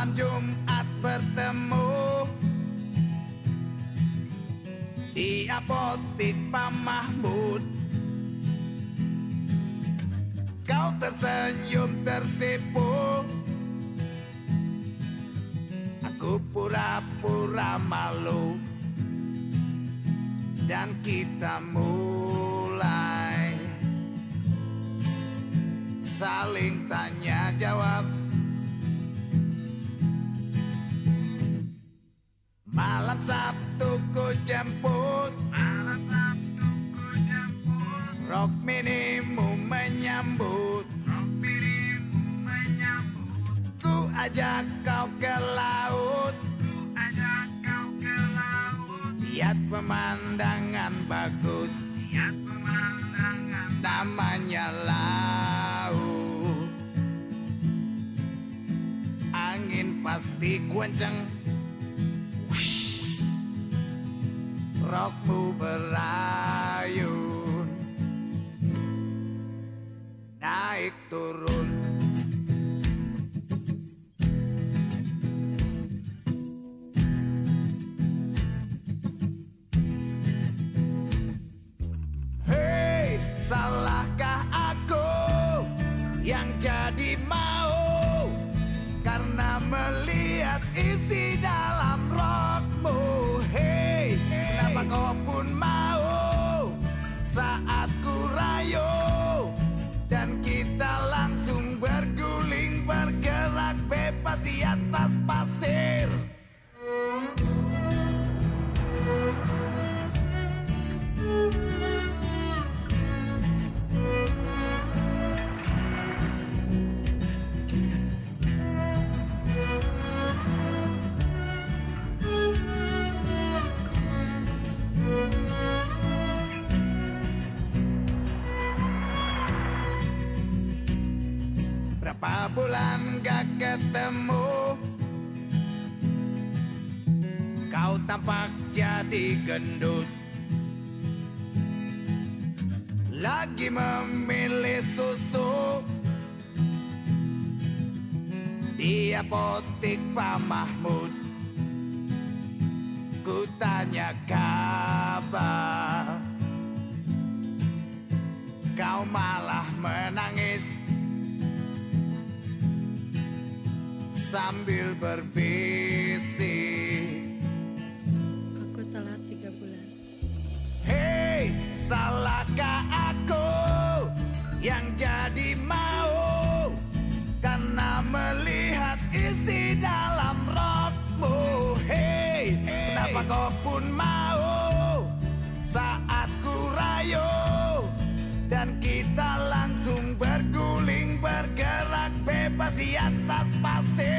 Malam Jumat bertemu. Di apotik Pak Mahmud. Kau tersenyum tersipu Aku pura-pura malu. Dan kita mulai Saling tanya jawab Sabtu ku jemput. Malam Sabtu ku jemput. Rok minimu menyambut. Rok dirimu menyambut. Ku ajak kau ke laut. Ku ajak kau ke laut. Lihat pemandangan bagus. Lihat pemandangan. Namanya laut. Angin pasti kenceng Rokmu berayun. Naik turun. Hei, salahkah aku yang jadi mau Berapa bulan gak ketemu? Kau tampak jadi gendut. Lagi memilih susu. Di apotik Pak Mahmud Ku tanya sambil berbisik. Aku telah tiga bulan. Hei, salahkah aku yang jadi mau? Karena melihat isti dalam rokmu. Hei, hey. kenapa kau pun mau? Saat ku rayu Dan kita langsung berguling bergerak bebas di atas pasir.